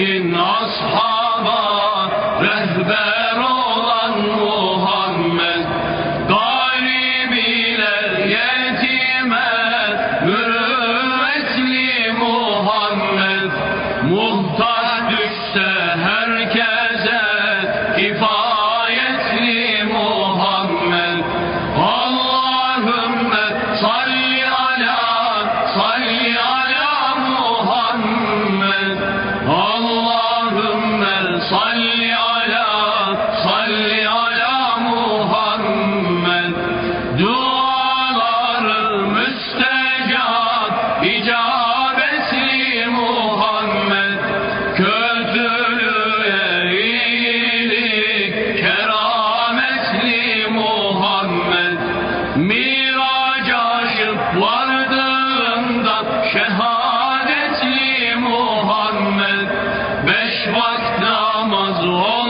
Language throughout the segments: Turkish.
bin ashaba rehber olan Muhammed. namaz, namaz.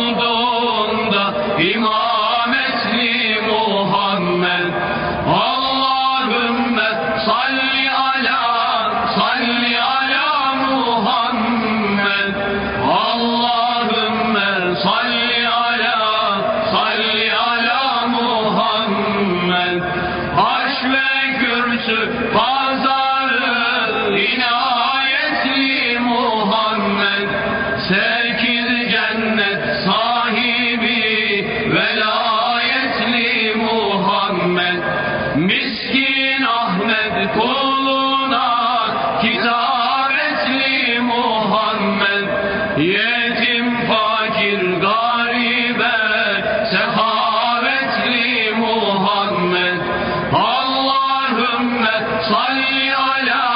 Miskin Ahmet kuluna kisaretli Muhammed. Yetim fakir garibe sehavetli Muhammed. Allahümme salli ala